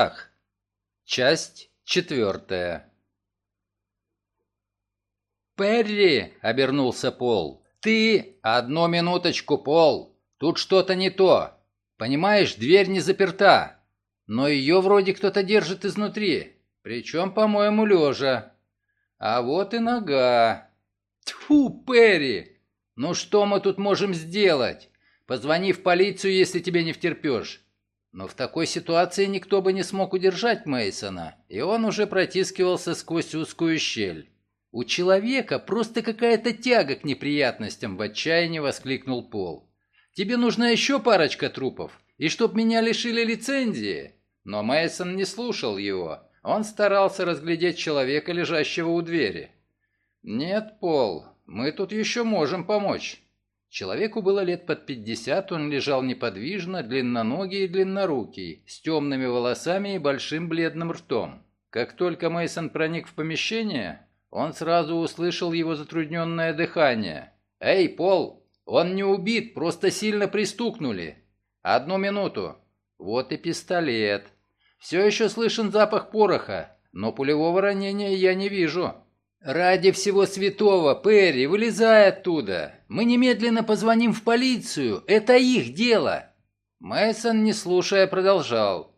Ах. Часть четвертая. «Перри!» — обернулся Пол. «Ты...» «Одну минуточку, Пол! Тут что-то не то. Понимаешь, дверь не заперта, но ее вроде кто-то держит изнутри, причем, по-моему, лежа. А вот и нога. Тьфу, Перри! Ну что мы тут можем сделать? Позвони в полицию, если тебе не втерпешь. Но в такой ситуации никто бы не смог удержать Мейсона, и он уже протискивался сквозь узкую щель. У человека просто какая-то тяга к неприятностям, в отчаянии воскликнул Пол. Тебе нужна еще парочка трупов, и чтоб меня лишили лицензии. Но Мейсон не слушал его. Он старался разглядеть человека, лежащего у двери. Нет, Пол, мы тут еще можем помочь. Человеку было лет под пятьдесят, он лежал неподвижно, длинноногий и длиннорукий, с темными волосами и большим бледным ртом. Как только Мейсон проник в помещение, он сразу услышал его затрудненное дыхание. «Эй, Пол, он не убит, просто сильно пристукнули. Одну минуту. Вот и пистолет. Все еще слышен запах пороха, но пулевого ранения я не вижу». «Ради всего святого, Перри, вылезай оттуда! Мы немедленно позвоним в полицию, это их дело!» Мэйсон, не слушая, продолжал.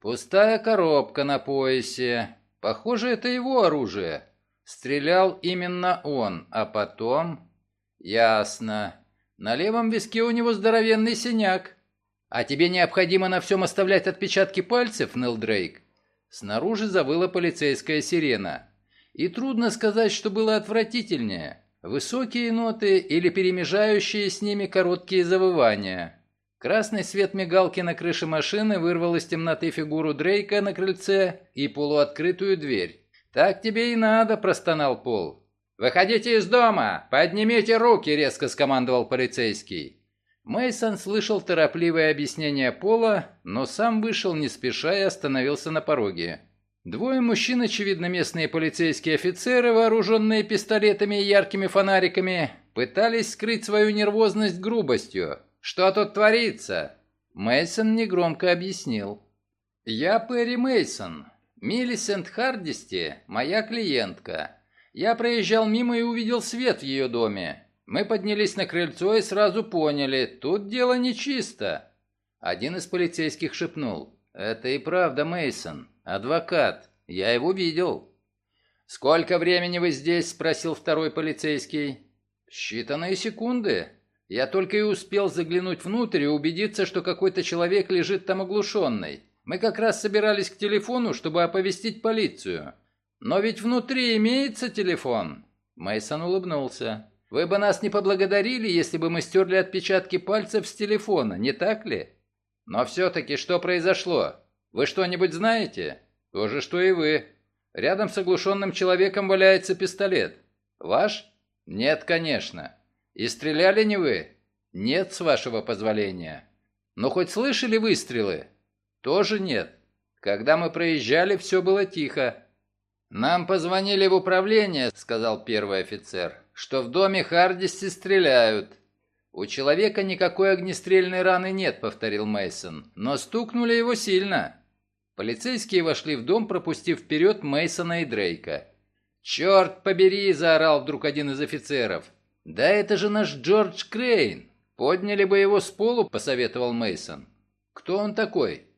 «Пустая коробка на поясе. Похоже, это его оружие. Стрелял именно он, а потом...» «Ясно. На левом виске у него здоровенный синяк. А тебе необходимо на всем оставлять отпечатки пальцев, Нил Дрейк?» Снаружи завыла полицейская сирена. И трудно сказать, что было отвратительнее. Высокие ноты или перемежающие с ними короткие завывания. Красный свет мигалки на крыше машины вырвал из темноты фигуру Дрейка на крыльце и полуоткрытую дверь. «Так тебе и надо», – простонал Пол. «Выходите из дома! Поднимите руки!» – резко скомандовал полицейский. Мейсон слышал торопливое объяснение Пола, но сам вышел не спеша и остановился на пороге. Двое мужчин, очевидно местные полицейские офицеры, вооруженные пистолетами и яркими фонариками, пытались скрыть свою нервозность грубостью. «Что тут творится?» Мейсон негромко объяснил. «Я Перри Мейсон. Миллисент Хардисти – моя клиентка. Я проезжал мимо и увидел свет в ее доме. Мы поднялись на крыльцо и сразу поняли, тут дело нечисто». Один из полицейских шепнул. «Это и правда Мейсон. «Адвокат. Я его видел». «Сколько времени вы здесь?» – спросил второй полицейский. «Считанные секунды. Я только и успел заглянуть внутрь и убедиться, что какой-то человек лежит там оглушенный. Мы как раз собирались к телефону, чтобы оповестить полицию. Но ведь внутри имеется телефон». Мейсон улыбнулся. «Вы бы нас не поблагодарили, если бы мы стерли отпечатки пальцев с телефона, не так ли? Но все-таки что произошло? Вы что-нибудь знаете? То же, что и вы. Рядом с оглушенным человеком валяется пистолет. Ваш? Нет, конечно. И стреляли не вы? Нет, с вашего позволения. Но хоть слышали выстрелы? Тоже нет. Когда мы проезжали, все было тихо. «Нам позвонили в управление», — сказал первый офицер, «что в доме Хардисти стреляют». «У человека никакой огнестрельной раны нет», — повторил Мейсон, «но стукнули его сильно». Полицейские вошли в дом, пропустив вперед Мейсона и Дрейка. «Черт побери!» – заорал вдруг один из офицеров. «Да это же наш Джордж Крейн! Подняли бы его с полу», – посоветовал Мейсон. «Кто он такой?»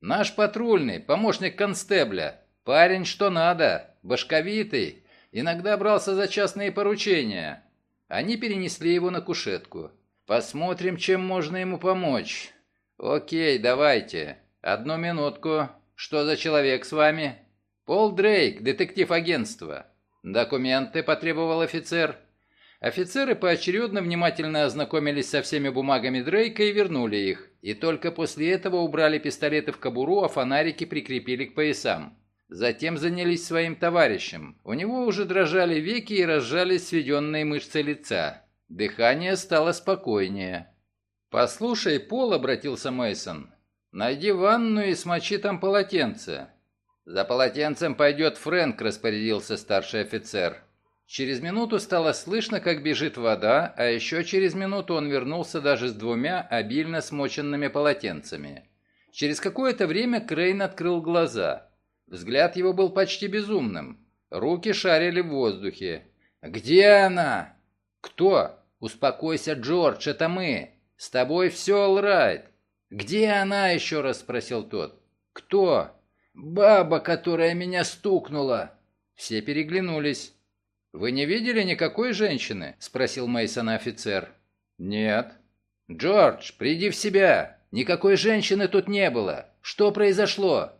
«Наш патрульный, помощник констебля. Парень что надо, башковитый, иногда брался за частные поручения». Они перенесли его на кушетку. «Посмотрим, чем можно ему помочь». «Окей, давайте. Одну минутку. «Что за человек с вами?» «Пол Дрейк, детектив агентства». «Документы», — потребовал офицер. Офицеры поочередно внимательно ознакомились со всеми бумагами Дрейка и вернули их, и только после этого убрали пистолеты в кобуру, а фонарики прикрепили к поясам. Затем занялись своим товарищем. У него уже дрожали веки и разжались сведенные мышцы лица. Дыхание стало спокойнее. «Послушай, Пол», — обратился Мейсон, Найди ванну и смочи там полотенце». «За полотенцем пойдет Фрэнк», — распорядился старший офицер. Через минуту стало слышно, как бежит вода, а еще через минуту он вернулся даже с двумя обильно смоченными полотенцами. Через какое-то время Крейн открыл глаза. Взгляд его был почти безумным. Руки шарили в воздухе. «Где она?» «Кто?» «Успокойся, Джордж, это мы. С тобой все алрайт». «Где она?» — еще раз спросил тот. «Кто?» «Баба, которая меня стукнула». Все переглянулись. «Вы не видели никакой женщины?» — спросил Мейсон офицер. «Нет». «Джордж, приди в себя! Никакой женщины тут не было! Что произошло?»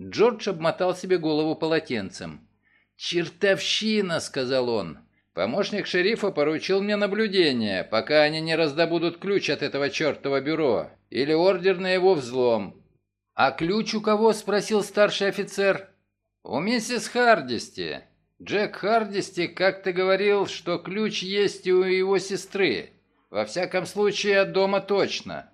Джордж обмотал себе голову полотенцем. «Чертовщина!» — сказал он. «Помощник шерифа поручил мне наблюдение, пока они не раздобудут ключ от этого чертова бюро, или ордер на его взлом». «А ключ у кого?» — спросил старший офицер. «У миссис Хардисти. Джек Хардисти как-то говорил, что ключ есть и у его сестры. Во всяком случае, от дома точно».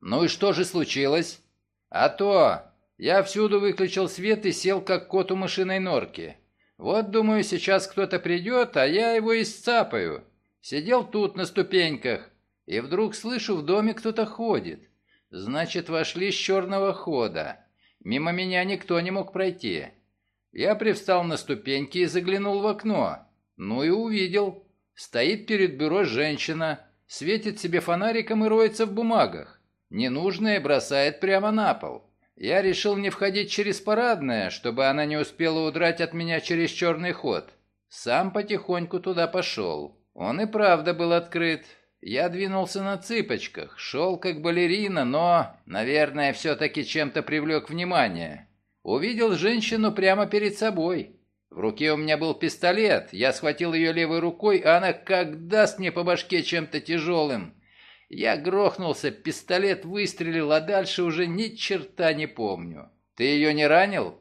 «Ну и что же случилось?» «А то! Я всюду выключил свет и сел, как кот у мышиной норки. Вот, думаю, сейчас кто-то придет, а я его и сцапаю. Сидел тут на ступеньках, и вдруг слышу, в доме кто-то ходит. Значит, вошли с черного хода. Мимо меня никто не мог пройти. Я привстал на ступеньки и заглянул в окно. Ну и увидел. Стоит перед бюро женщина, светит себе фонариком и роется в бумагах. Ненужное бросает прямо на пол. Я решил не входить через парадное, чтобы она не успела удрать от меня через черный ход. Сам потихоньку туда пошел. Он и правда был открыт. Я двинулся на цыпочках, шел как балерина, но, наверное, все-таки чем-то привлек внимание. Увидел женщину прямо перед собой. В руке у меня был пистолет, я схватил ее левой рукой, а она как даст мне по башке чем-то тяжелым. Я грохнулся, пистолет выстрелил, а дальше уже ни черта не помню. Ты ее не ранил?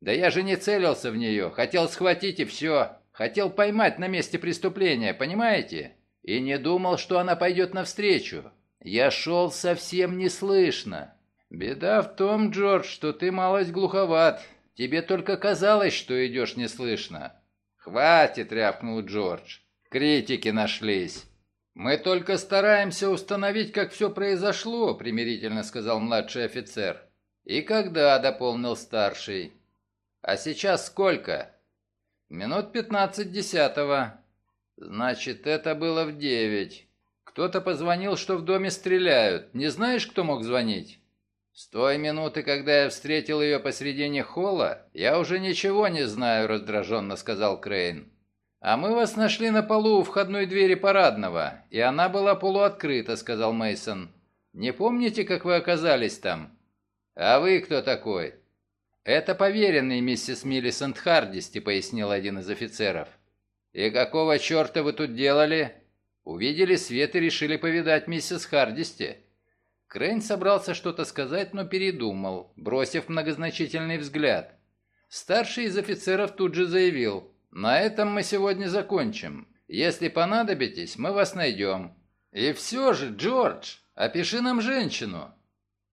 Да я же не целился в нее, хотел схватить и все. Хотел поймать на месте преступления, понимаете? И не думал, что она пойдет навстречу. Я шел совсем неслышно. Беда в том, Джордж, что ты малость глуховат. Тебе только казалось, что идешь неслышно. Хватит, рявкнул Джордж. Критики нашлись. «Мы только стараемся установить, как все произошло», — примирительно сказал младший офицер. «И когда?» — дополнил старший. «А сейчас сколько?» «Минут пятнадцать десятого». «Значит, это было в девять. Кто-то позвонил, что в доме стреляют. Не знаешь, кто мог звонить?» «С той минуты, когда я встретил ее посредине холла, я уже ничего не знаю», — раздраженно сказал Крейн. «А мы вас нашли на полу у входной двери парадного, и она была полуоткрыта», — сказал Мейсон. «Не помните, как вы оказались там?» «А вы кто такой?» «Это поверенный миссис Миллисент Хардисти», — пояснил один из офицеров. «И какого черта вы тут делали?» «Увидели свет и решили повидать миссис Хардисти». Крейн собрался что-то сказать, но передумал, бросив многозначительный взгляд. Старший из офицеров тут же заявил. На этом мы сегодня закончим. Если понадобитесь, мы вас найдем. И все же, Джордж, опиши нам женщину.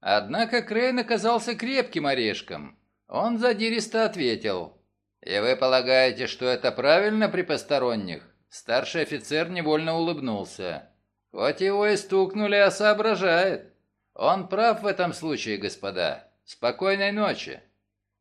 Однако Крейн оказался крепким орешком. Он задиристо ответил. «И вы полагаете, что это правильно при посторонних?» Старший офицер невольно улыбнулся. «Хоть его и стукнули, а соображает. Он прав в этом случае, господа. Спокойной ночи».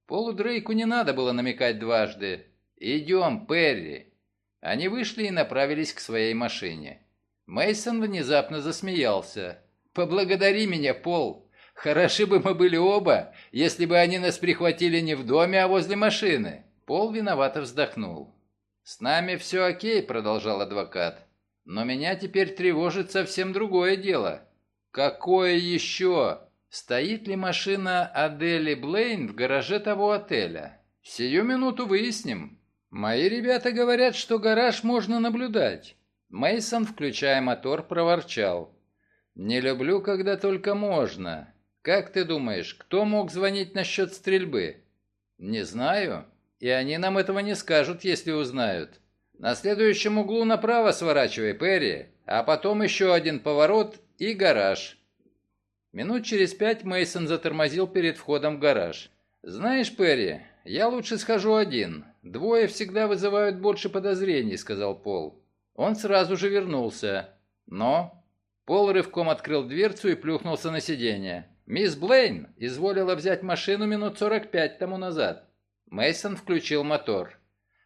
Полу Дрейку не надо было намекать дважды. «Идем, Перри!» Они вышли и направились к своей машине. Мейсон внезапно засмеялся. «Поблагодари меня, Пол. Хороши бы мы были оба, если бы они нас прихватили не в доме, а возле машины». Пол виновато вздохнул. «С нами все окей», — продолжал адвокат. «Но меня теперь тревожит совсем другое дело». «Какое еще? Стоит ли машина Адели Блейн в гараже того отеля?» «Сию минуту выясним». Мои ребята говорят, что гараж можно наблюдать. Мейсон, включая мотор, проворчал. Не люблю, когда только можно. Как ты думаешь, кто мог звонить насчет стрельбы? Не знаю. И они нам этого не скажут, если узнают. На следующем углу направо сворачивай, Перри, а потом еще один поворот и гараж. Минут через пять Мейсон затормозил перед входом в гараж. Знаешь, Перри, я лучше схожу один. Двое всегда вызывают больше подозрений», — сказал Пол. Он сразу же вернулся. «Но...» Пол рывком открыл дверцу и плюхнулся на сиденье. Мисс Блейн изволила взять машину минут 45 тому назад. Мейсон включил мотор.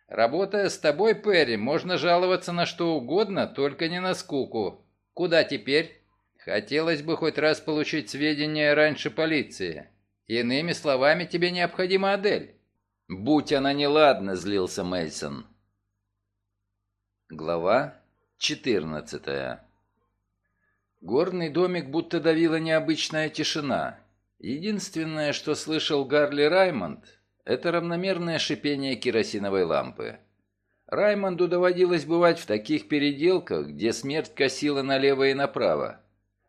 Работая с тобой, Перри, можно жаловаться на что угодно, только не на скуку. Куда теперь? Хотелось бы хоть раз получить сведения раньше полиции. Иными словами, тебе необходима Адель. Будь она неладна, злился Мейсон. Глава 14. Горный домик будто давила необычная тишина. Единственное, что слышал Гарли Раймонд, это равномерное шипение керосиновой лампы. Раймонду доводилось бывать в таких переделках, где смерть косила налево и направо.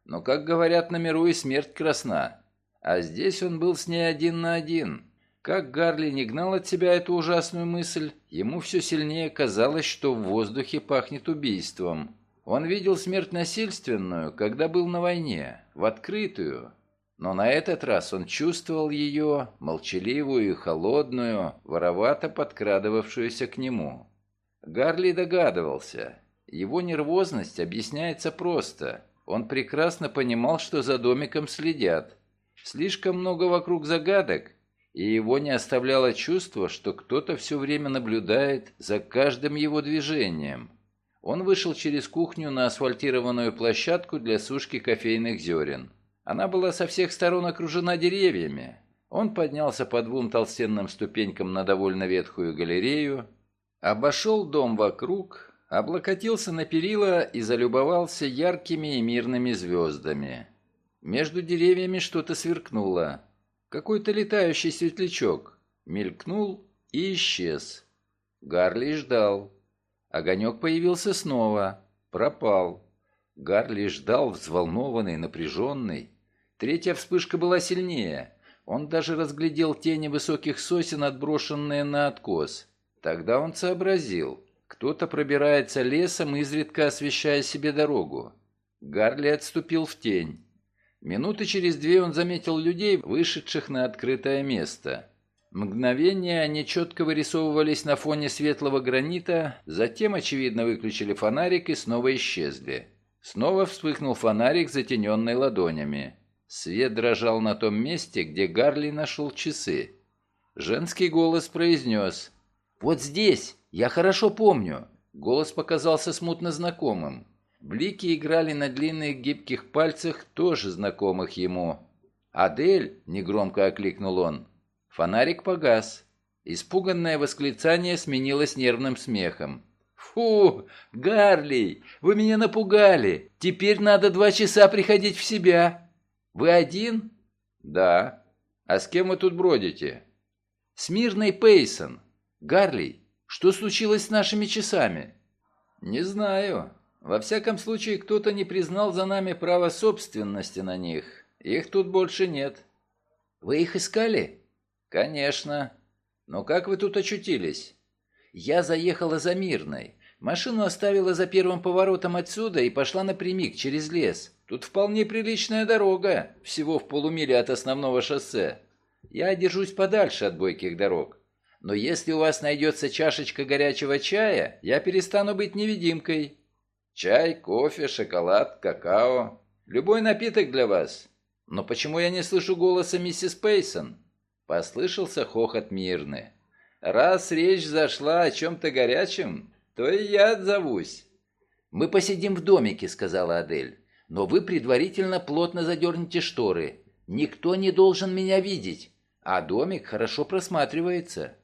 Но, как говорят на миру, и смерть красна. А здесь он был с ней один на один. Как Гарли не гнал от себя эту ужасную мысль, ему все сильнее казалось, что в воздухе пахнет убийством. Он видел смерть насильственную, когда был на войне, в открытую. Но на этот раз он чувствовал ее, молчаливую и холодную, воровато подкрадывавшуюся к нему. Гарли догадывался. Его нервозность объясняется просто. Он прекрасно понимал, что за домиком следят. Слишком много вокруг загадок, и его не оставляло чувство, что кто-то все время наблюдает за каждым его движением. Он вышел через кухню на асфальтированную площадку для сушки кофейных зерен. Она была со всех сторон окружена деревьями. Он поднялся по двум толстенным ступенькам на довольно ветхую галерею, обошел дом вокруг, облокотился на перила и залюбовался яркими и мирными звездами. Между деревьями что-то сверкнуло. Какой-то летающий светлячок мелькнул и исчез. Гарли ждал. Огонек появился снова, пропал. Гарли ждал, взволнованный, напряженный. Третья вспышка была сильнее. Он даже разглядел тени высоких сосен, отброшенные на откос. Тогда он сообразил. Кто-то пробирается лесом, изредка освещая себе дорогу. Гарли отступил в тень. Минуты через две он заметил людей, вышедших на открытое место. Мгновение они четко вырисовывались на фоне светлого гранита, затем, очевидно, выключили фонарик и снова исчезли. Снова вспыхнул фонарик, затененный ладонями. Свет дрожал на том месте, где Гарли нашел часы. Женский голос произнес «Вот здесь!» «Я хорошо помню». Голос показался смутно знакомым. Блики играли на длинных гибких пальцах, тоже знакомых ему. «Адель!» — негромко окликнул он. Фонарик погас. Испуганное восклицание сменилось нервным смехом. «Фу, Гарли, вы меня напугали. Теперь надо два часа приходить в себя. Вы один?» «Да. А с кем вы тут бродите?» «С Мирной Пейсон. Гарли, что случилось с нашими часами?» «Не знаю. Во всяком случае, кто-то не признал за нами право собственности на них. Их тут больше нет». «Вы их искали?» «Конечно. Но как вы тут очутились?» «Я заехала за Мирной. Машину оставила за первым поворотом отсюда и пошла напрямик через лес. Тут вполне приличная дорога, всего в полумиле от основного шоссе. Я держусь подальше от бойких дорог. Но если у вас найдется чашечка горячего чая, я перестану быть невидимкой. Чай, кофе, шоколад, какао. Любой напиток для вас. Но почему я не слышу голоса миссис Пейсон? Послышался хохот мирный. Раз речь зашла о чем-то горячем, то и я отзовусь. «Мы посидим в домике», — сказала Адель. «Но вы предварительно плотно задерните шторы. Никто не должен меня видеть, а домик хорошо просматривается».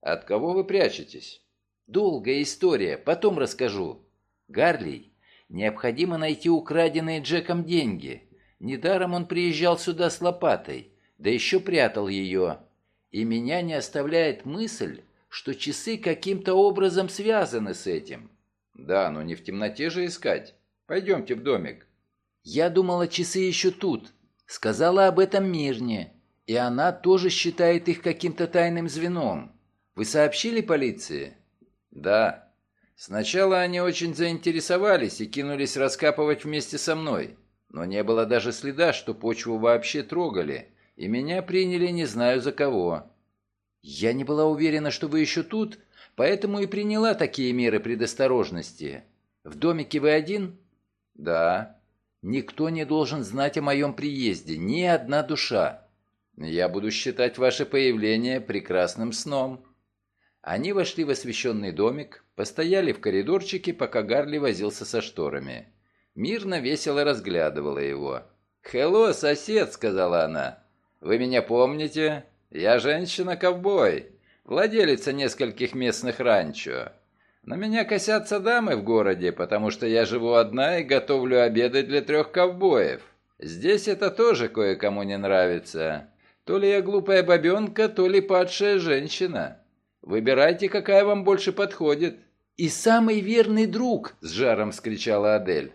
От кого вы прячетесь? Долгая история, потом расскажу. Гарли, необходимо найти украденные Джеком деньги. Недаром он приезжал сюда с лопатой, да еще прятал ее. И меня не оставляет мысль, что часы каким-то образом связаны с этим. Да, но не в темноте же искать. Пойдемте в домик. Я думала, часы еще тут. Сказала об этом Мирне. И она тоже считает их каким-то тайным звеном. Вы сообщили полиции? Да. Сначала они очень заинтересовались и кинулись раскапывать вместе со мной. Но не было даже следа, что почву вообще трогали. И меня приняли не знаю за кого. Я не была уверена, что вы еще тут, поэтому и приняла такие меры предосторожности. В домике вы один? Да. Никто не должен знать о моем приезде, ни одна душа. Я буду считать ваше появление прекрасным сном». Они вошли в освещенный домик, постояли в коридорчике, пока Гарли возился со шторами. Мирно весело разглядывала его. «Хелло, сосед», — сказала она. «Вы меня помните? Я женщина-ковбой, владелица нескольких местных ранчо. На меня косятся дамы в городе, потому что я живу одна и готовлю обеды для трех ковбоев. Здесь это тоже кое-кому не нравится. То ли я глупая бабенка, то ли падшая женщина. Выбирайте, какая вам больше подходит». «И самый верный друг!» — с жаром скричала Адель.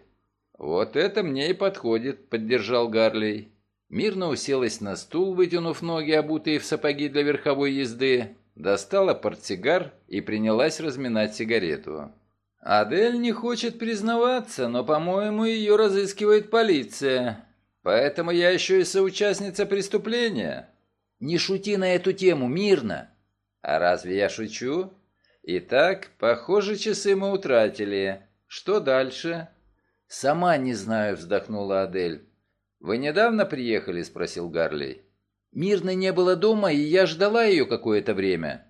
«Вот это мне и подходит», — поддержал Гарлей. Мирно уселась на стул, вытянув ноги, обутые в сапоги для верховой езды, достала портсигар и принялась разминать сигарету. «Адель не хочет признаваться, но, по-моему, ее разыскивает полиция. Поэтому я еще и соучастница преступления». «Не шути на эту тему, мирно». «А разве я шучу?» «Итак, похоже, часы мы утратили. Что дальше?» «Сама не знаю», — вздохнула Адель. «Вы недавно приехали?» — спросил Гарли. Мирно не было дома, и я ждала ее какое-то время.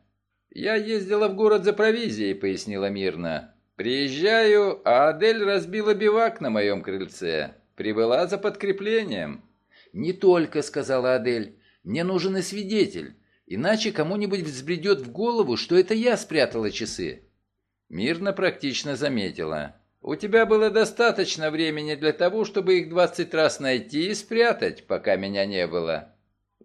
«Я ездила в город за провизией», — пояснила Мирно. «Приезжаю, а Адель разбила бивак на моем крыльце. Прибыла за подкреплением». «Не только», — сказала Адель. «Мне нужен и свидетель, иначе кому-нибудь взбредет в голову, что это я спрятала часы». Мирно практично заметила. «У тебя было достаточно времени для того, чтобы их двадцать раз найти и спрятать, пока меня не было.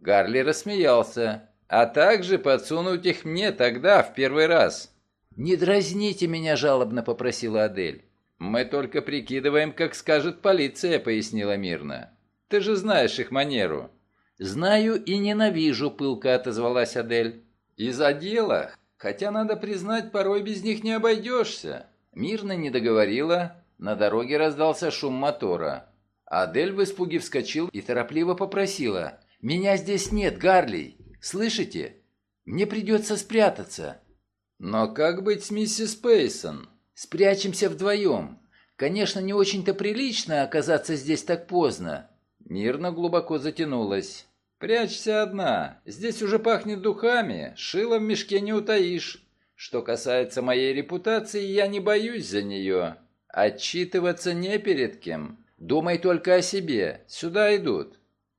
Гарли рассмеялся. «А также подсунуть их мне тогда, в первый раз». «Не дразните меня», — жалобно попросила Адель. «Мы только прикидываем, как скажет полиция», — пояснила мирно. «Ты же знаешь их манеру». «Знаю и ненавижу», — пылко отозвалась Адель. «Из-за дела. Хотя, надо признать, порой без них не обойдешься». Мирно не договорила. На дороге раздался шум мотора. Адель в испуге вскочил и торопливо попросила. «Меня здесь нет, Гарли. Слышите? Мне придется спрятаться». «Но как быть с миссис Пейсон?» «Спрячемся вдвоем. Конечно, не очень-то прилично оказаться здесь так поздно». Мирно глубоко затянулась. «Прячься одна. Здесь уже пахнет духами. Шило в мешке не утаишь. Что касается моей репутации, я не боюсь за нее. Отчитываться не перед кем. Думай только о себе. Сюда идут».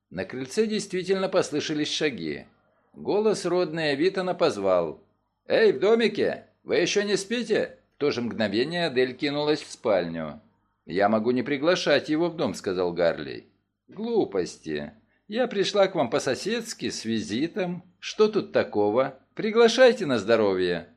На крыльце действительно послышались шаги. Голос родная Витана позвал. «Эй, в домике! Вы еще не спите?» В то же мгновение Адель кинулась в спальню. «Я могу не приглашать его в дом», — сказал Гарли. «Глупости. Я пришла к вам по-соседски, с визитом. Что тут такого? Приглашайте на здоровье».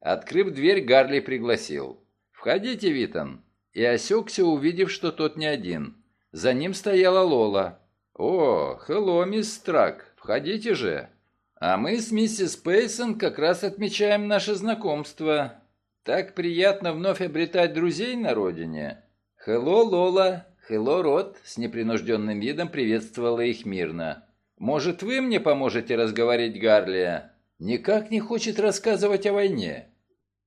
Открыв дверь, Гарли пригласил. «Входите, Витан». И осекся, увидев, что тот не один. За ним стояла Лола. «О, хелло, мисс Страк, входите же. А мы с миссис Пейсон как раз отмечаем наше знакомство. Так приятно вновь обретать друзей на родине. Хелло, Лола, хелло, Рот», с непринужденным видом приветствовала их мирно. «Может, вы мне поможете разговорить Гарлия? Никак не хочет рассказывать о войне».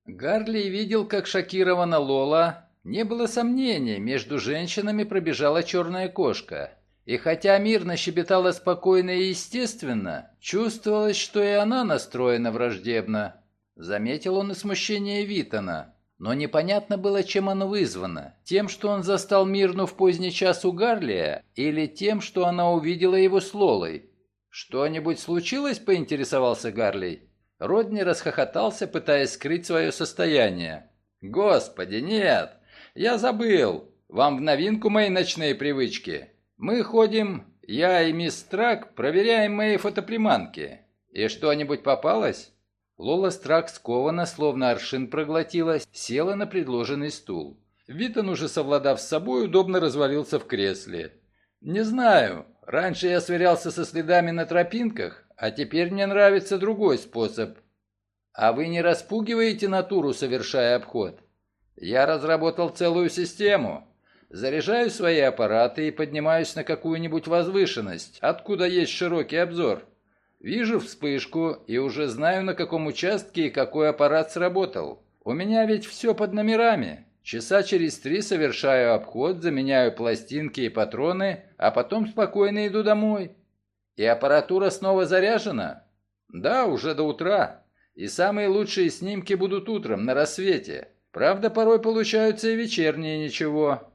Гарли видел, как шокирована Лола. Не было сомнений, между женщинами пробежала черная кошка. И хотя мирно щебетала спокойно и естественно, чувствовалось, что и она настроена враждебно. Заметил он и смущение Витона. Но непонятно было, чем оно вызвано. Тем, что он застал Мирну в поздний час у Гарлия, или тем, что она увидела его с Лолой. «Что-нибудь случилось?» – поинтересовался Гарлей. Родни расхохотался, пытаясь скрыть свое состояние. «Господи, нет! Я забыл! Вам в новинку мои ночные привычки. Мы ходим, я и мисс Страк, проверяем мои фотоприманки. И что-нибудь попалось?» Лола Страк скована, словно аршин проглотила, села на предложенный стул. Витон, уже совладав с собой, удобно развалился в кресле. «Не знаю. Раньше я сверялся со следами на тропинках, а теперь мне нравится другой способ. А вы не распугиваете натуру, совершая обход? Я разработал целую систему. Заряжаю свои аппараты и поднимаюсь на какую-нибудь возвышенность, откуда есть широкий обзор. Вижу вспышку и уже знаю, на каком участке и какой аппарат сработал. У меня ведь все под номерами. Часа через три совершаю обход, заменяю пластинки и патроны, а потом спокойно иду домой. И аппаратура снова заряжена? Да, уже до утра. И самые лучшие снимки будут утром, на рассвете. Правда, порой получаются и вечерние ничего.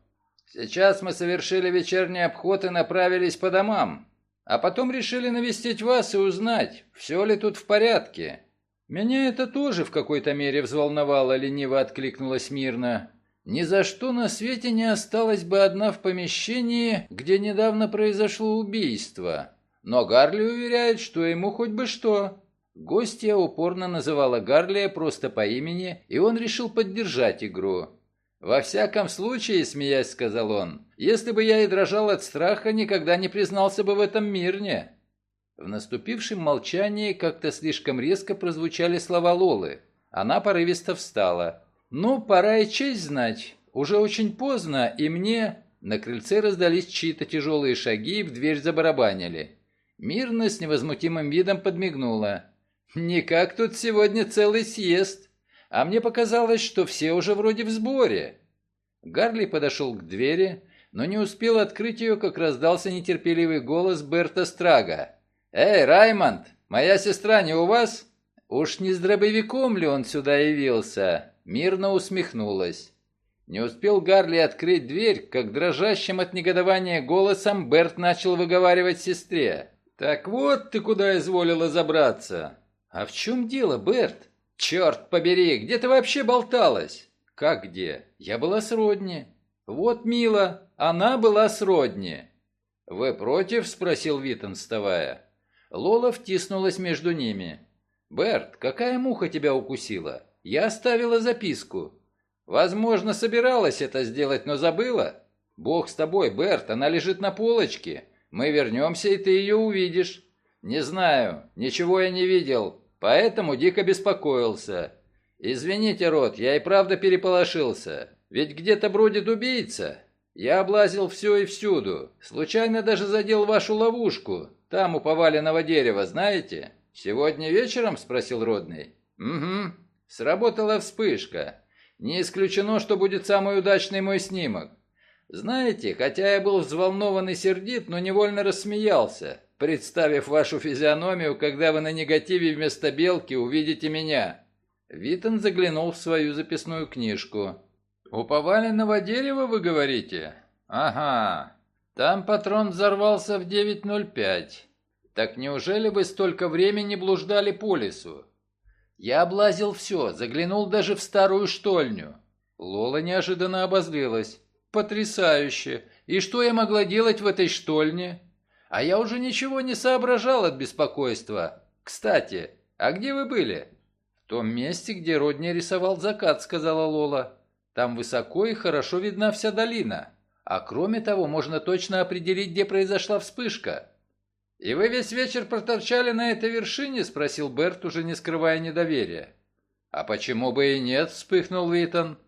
Сейчас мы совершили вечерний обход и направились по домам. А потом решили навестить вас и узнать, все ли тут в порядке. Меня это тоже в какой-то мере взволновало, лениво откликнулась мирно. Ни за что на свете не осталась бы одна в помещении, где недавно произошло убийство. Но Гарли уверяет, что ему хоть бы что. Гостья упорно называла Гарли просто по имени, и он решил поддержать игру. «Во всяком случае, смеясь, сказал он, если бы я и дрожал от страха, никогда не признался бы в этом мирне». В наступившем молчании как-то слишком резко прозвучали слова Лолы. Она порывисто встала. «Ну, пора и честь знать. Уже очень поздно, и мне...» На крыльце раздались чьи-то тяжелые шаги, и в дверь забарабанили. Мирно с невозмутимым видом подмигнула. «Никак тут сегодня целый съезд. А мне показалось, что все уже вроде в сборе». Гарли подошел к двери, но не успел открыть ее, как раздался нетерпеливый голос Берта Страга. «Эй, Раймонд, моя сестра не у вас?» Уж не с дробовиком ли он сюда явился? Мирно усмехнулась. Не успел Гарли открыть дверь, как дрожащим от негодования голосом Берт начал выговаривать сестре. «Так вот ты куда изволила забраться!» «А в чем дело, Берт?» «Черт побери, где ты вообще болталась?» «Как где? Я была с Родни». «Вот, мила, она была с Родни». «Вы против?» — спросил Витон, вставая. Лола втиснулась между ними. «Берт, какая муха тебя укусила? Я оставила записку». «Возможно, собиралась это сделать, но забыла?» «Бог с тобой, Берт, она лежит на полочке. Мы вернемся, и ты ее увидишь». «Не знаю, ничего я не видел, поэтому дико беспокоился. Извините, Рот, я и правда переполошился. Ведь где-то бродит убийца. Я облазил все и всюду. Случайно даже задел вашу ловушку. Там у поваленного дерева, знаете?» «Сегодня вечером?» — спросил Родный. «Угу. Сработала вспышка. Не исключено, что будет самый удачный мой снимок. Знаете, хотя я был взволнован и сердит, но невольно рассмеялся, представив вашу физиономию, когда вы на негативе вместо белки увидите меня». Витон заглянул в свою записную книжку. «У поваленного дерева, вы говорите?» «Ага. Там патрон взорвался в 9.05. Так неужели вы столько времени блуждали по лесу? Я облазил все, заглянул даже в старую штольню. Лола неожиданно обозлилась. Потрясающе! И что я могла делать в этой штольне? А я уже ничего не соображал от беспокойства. Кстати, а где вы были? В том месте, где Родни рисовал закат, сказала Лола. Там высоко и хорошо видна вся долина. А кроме того, можно точно определить, где произошла вспышка. «И вы весь вечер проторчали на этой вершине?» — спросил Берт, уже не скрывая недоверия. «А почему бы и нет?» — вспыхнул Витон.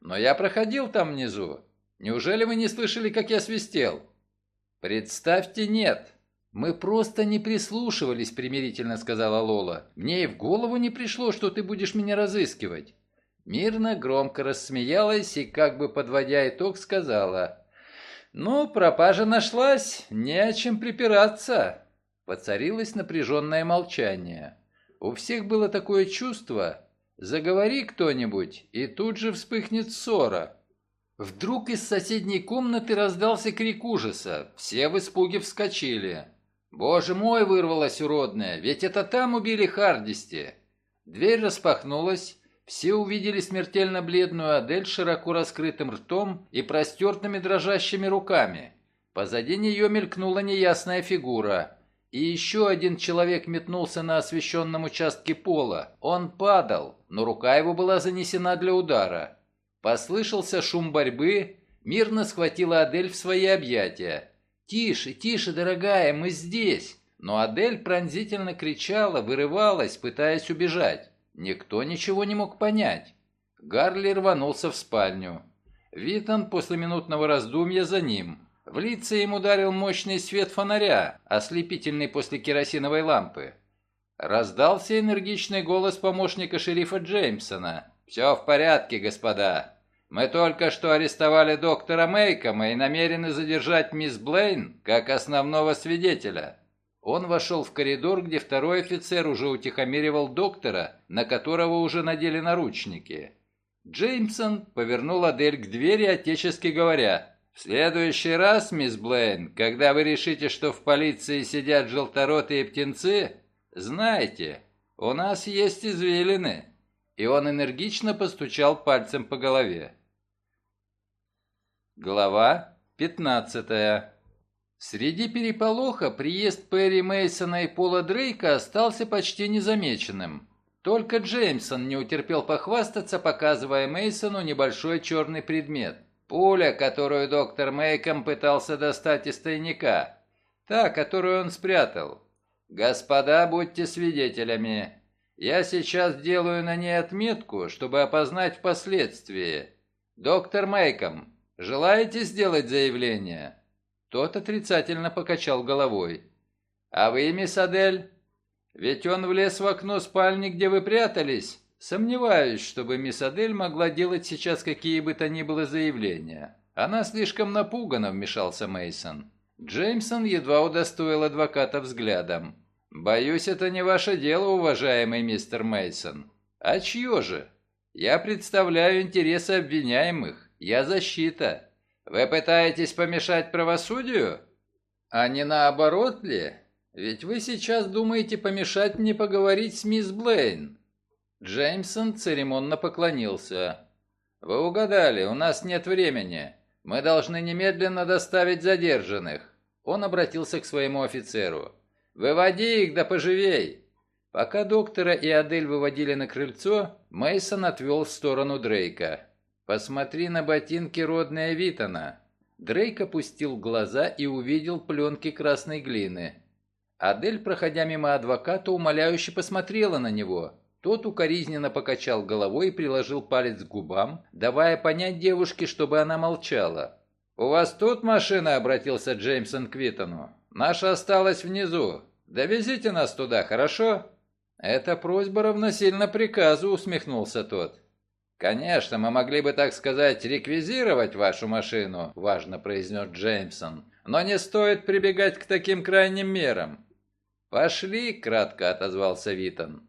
«Но я проходил там внизу. Неужели вы не слышали, как я свистел?» «Представьте, нет. Мы просто не прислушивались», — примирительно сказала Лола. «Мне и в голову не пришло, что ты будешь меня разыскивать». Мирно громко рассмеялась и, как бы подводя итог, сказала... «Ну, пропажа нашлась, не о чем припираться». Поцарилось напряженное молчание. У всех было такое чувство, заговори кто-нибудь, и тут же вспыхнет ссора. Вдруг из соседней комнаты раздался крик ужаса, все в испуге вскочили. «Боже мой!» — вырвалось уродное, «ведь это там убили Хардисти!» Дверь распахнулась, все увидели смертельно бледную Адель широко раскрытым ртом и простертыми дрожащими руками. Позади нее мелькнула неясная фигура. И еще один человек метнулся на освещенном участке пола. Он падал, но рука его была занесена для удара. Послышался шум борьбы, мирно схватила Адель в свои объятия. «Тише, тише, дорогая, мы здесь!» Но Адель пронзительно кричала, вырывалась, пытаясь убежать. Никто ничего не мог понять. Гарли рванулся в спальню. Витон после минутного раздумья за ним. В лице им ударил мощный свет фонаря, ослепительный после керосиновой лампы. Раздался энергичный голос помощника шерифа Джеймсона. «Все в порядке, господа. Мы только что арестовали доктора Мейкома и намерены задержать мисс Блейн как основного свидетеля». Он вошел в коридор, где второй офицер уже утихомиривал доктора, на которого уже надели наручники. Джеймсон повернул Адель к двери, отечески говоря, «В следующий раз, мисс Блейн, когда вы решите, что в полиции сидят желторотые птенцы, знайте, у нас есть извилины». И он энергично постучал пальцем по голове. Глава пятнадцатая. Среди переполоха приезд Перри Мейсона и Пола Дрейка остался почти незамеченным. Только Джеймсон не утерпел похвастаться, показывая Мейсону небольшой черный предмет. Пуля, которую доктор Мейком пытался достать из тайника. Та, которую он спрятал. «Господа, будьте свидетелями. Я сейчас делаю на ней отметку, чтобы опознать впоследствии. Доктор Мейком, желаете сделать заявление?» Тот отрицательно покачал головой. «А вы, мисс Адель? Ведь он влез в окно спальни, где вы прятались. Сомневаюсь, чтобы мисс Адель могла делать сейчас какие бы то ни было заявления. Она слишком напугана», — вмешался Мейсон. Джеймсон едва удостоил адвоката взглядом. «Боюсь, это не ваше дело, уважаемый мистер Мейсон. А чье же? Я представляю интересы обвиняемых. Я защита. Вы пытаетесь помешать правосудию? А не наоборот ли? Ведь вы сейчас думаете помешать мне поговорить с мисс Блейн. Джеймсон церемонно поклонился. Вы угадали, у нас нет времени. Мы должны немедленно доставить задержанных. Он обратился к своему офицеру. «Выводи их, да поживей!» Пока доктора и Адель выводили на крыльцо, Мейсон отвел в сторону Дрейка. «Посмотри на ботинки родная Витона». Дрейк опустил глаза и увидел пленки красной глины. Адель, проходя мимо адвоката, умоляюще посмотрела на него. Тот укоризненно покачал головой и приложил палец к губам, давая понять девушке, чтобы она молчала. «У вас тут машина?» — обратился Джеймсон к Витону. «Наша осталась внизу. Довезите нас туда, хорошо?» «Эта просьба равносильно приказу», — усмехнулся тот. «Конечно, мы могли бы, так сказать, реквизировать вашу машину», — важно произнес Джеймсон. «Но не стоит прибегать к таким крайним мерам». «Пошли», — кратко отозвался Витон.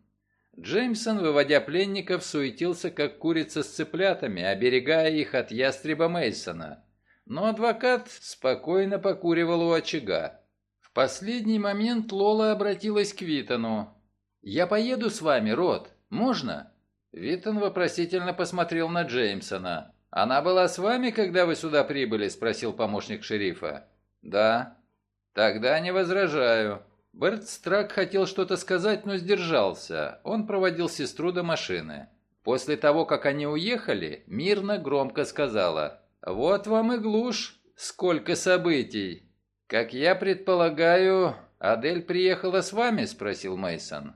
Джеймсон, выводя пленников, суетился, как курица с цыплятами, оберегая их от ястреба Мейсона. Но адвокат спокойно покуривал у очага. В последний момент Лола обратилась к Витону. «Я поеду с вами, Рот. Можно?» Виттон вопросительно посмотрел на Джеймсона. «Она была с вами, когда вы сюда прибыли?» – спросил помощник шерифа. «Да». «Тогда не возражаю». Берт Страк хотел что-то сказать, но сдержался. Он проводил сестру до машины. После того, как они уехали, мирно громко сказала «Вот вам и глушь, сколько событий». «Как я предполагаю, Адель приехала с вами?» – спросил Мейсон.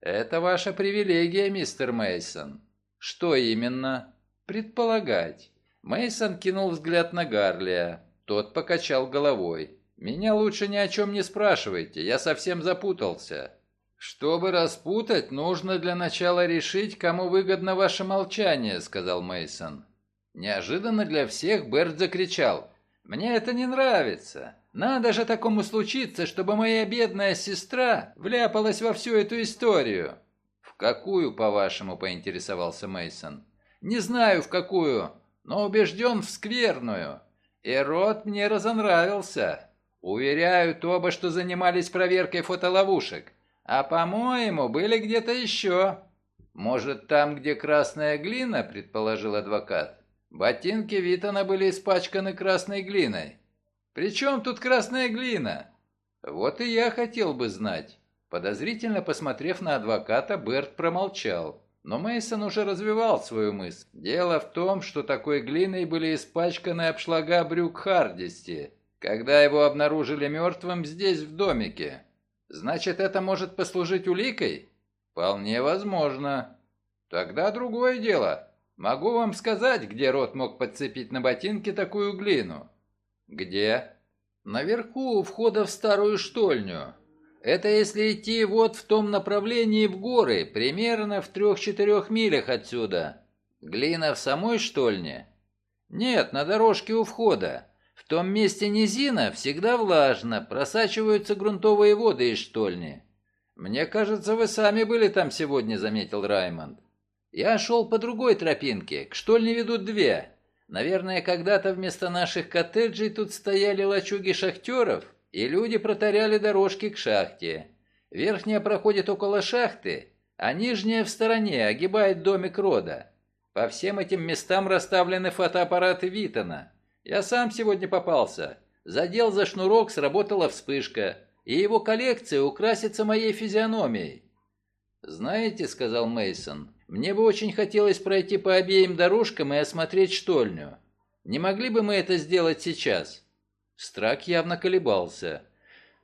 Это ваша привилегия, мистер Мейсон. Что именно? Предполагать. Мейсон кинул взгляд на Гарлия. Тот покачал головой. Меня лучше ни о чем не спрашивайте, я совсем запутался. Чтобы распутать, нужно для начала решить, кому выгодно ваше молчание, сказал Мейсон. Неожиданно для всех Берт закричал: "Мне это не нравится. Надо же такому случиться, чтобы моя бедная сестра вляпалась во всю эту историю. В какую, по-вашему, поинтересовался Мейсон? Не знаю в какую, но убежден в скверную. И рот мне разонравился. Уверяют оба, что занимались проверкой фотоловушек. А, по-моему, были где-то еще. Может, там, где красная глина, предположил адвокат. Ботинки Витона были испачканы красной глиной. «При чем тут красная глина?» «Вот и я хотел бы знать». Подозрительно посмотрев на адвоката, Берт промолчал. Но Мейсон уже развивал свою мысль. Дело в том, что такой глиной были испачканы обшлага брюк Хардисти, когда его обнаружили мертвым здесь, в домике. Значит, это может послужить уликой? Вполне возможно. Тогда другое дело. Могу вам сказать, где Рот мог подцепить на ботинке такую глину. «Где?» «Наверху, у входа в старую штольню. Это если идти вот в том направлении в горы, примерно в трех-четырех милях отсюда. Глина в самой штольне? Нет, на дорожке у входа. В том месте низина всегда влажно, просачиваются грунтовые воды из штольни. Мне кажется, вы сами были там сегодня, заметил Раймонд. Я шел по другой тропинке, к штольне ведут две. Наверное, когда-то вместо наших коттеджей тут стояли лачуги шахтеров, и люди протаряли дорожки к шахте. Верхняя проходит около шахты, а нижняя в стороне огибает домик рода. По всем этим местам расставлены фотоаппараты Витона. Я сам сегодня попался. Задел за шнурок, сработала вспышка, и его коллекция украсится моей физиономией. «Знаете», — сказал Мейсон, — «мне бы очень хотелось пройти по обеим дорожкам и осмотреть штольню. Не могли бы мы это сделать сейчас?» Страк явно колебался.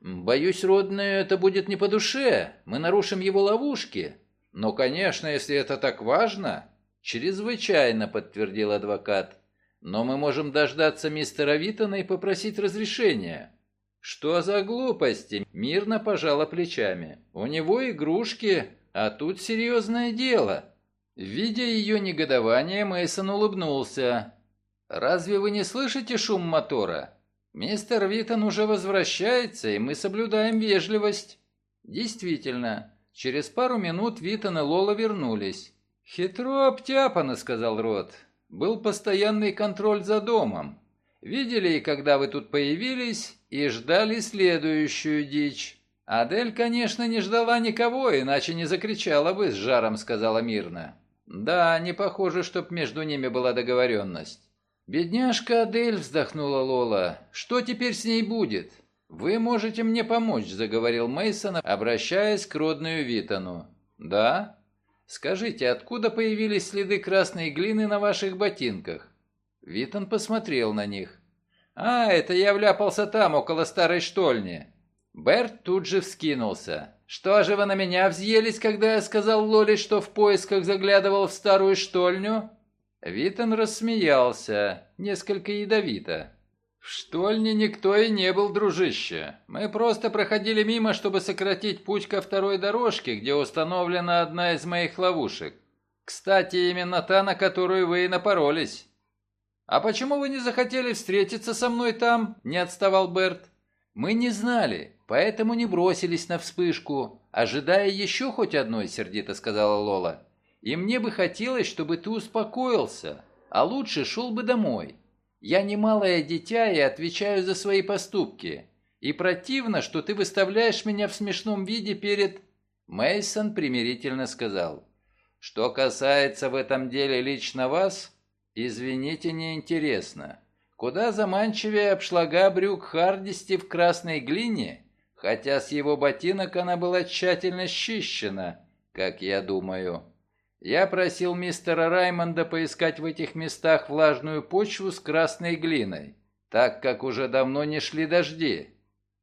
«Боюсь, родную, это будет не по душе. Мы нарушим его ловушки». «Ну, конечно, если это так важно». «Чрезвычайно», — подтвердил адвокат. «Но мы можем дождаться мистера Витона и попросить разрешения». «Что за глупости?» — мирно пожала плечами. «У него игрушки, а тут серьезное дело». Видя ее негодование, Мейсон улыбнулся. «Разве вы не слышите шум мотора? Мистер Витон уже возвращается, и мы соблюдаем вежливость». Действительно, через пару минут Витон и Лола вернулись. «Хитро обтяпано», — сказал Рот. «Был постоянный контроль за домом. Видели, когда вы тут появились, и ждали следующую дичь. Адель, конечно, не ждала никого, иначе не закричала бы с жаром», — сказала мирно. «Да, не похоже, чтоб между ними была договоренность». «Бедняжка Адель», — вздохнула Лола, — «что теперь с ней будет?» «Вы можете мне помочь», — заговорил Мейсон, обращаясь к родную Витону. «Да?» «Скажите, откуда появились следы красной глины на ваших ботинках?» Витон посмотрел на них. «А, это я вляпался там, около старой штольни». Берт тут же вскинулся. «Что же вы на меня взъелись, когда я сказал Лоле, что в поисках заглядывал в старую штольню?» Витон рассмеялся, несколько ядовито. «В штольне никто и не был, дружище. Мы просто проходили мимо, чтобы сократить путь ко второй дорожке, где установлена одна из моих ловушек. Кстати, именно та, на которую вы и напоролись». «А почему вы не захотели встретиться со мной там?» – не отставал Берт. «Мы не знали, поэтому не бросились на вспышку, ожидая еще хоть одной», – сердито сказала Лола. И мне бы хотелось, чтобы ты успокоился, а лучше шел бы домой. Я не малое дитя и отвечаю за свои поступки. И противно, что ты выставляешь меня в смешном виде перед...» Мейсон примирительно сказал. «Что касается в этом деле лично вас, извините, неинтересно. Куда заманчивее обшлага брюк Хардисти в красной глине, хотя с его ботинок она была тщательно счищена, как я думаю». Я просил мистера Раймонда поискать в этих местах влажную почву с красной глиной, так как уже давно не шли дожди.